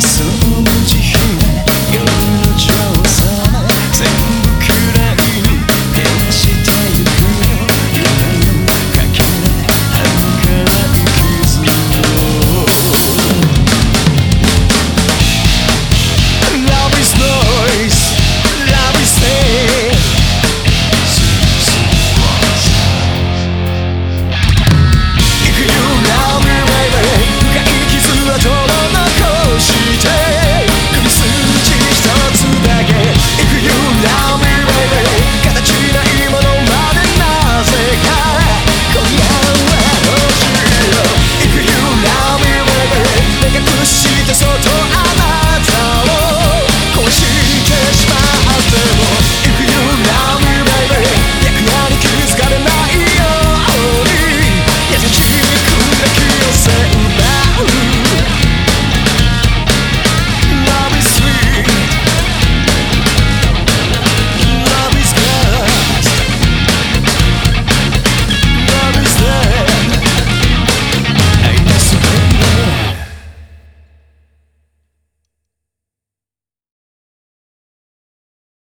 soon.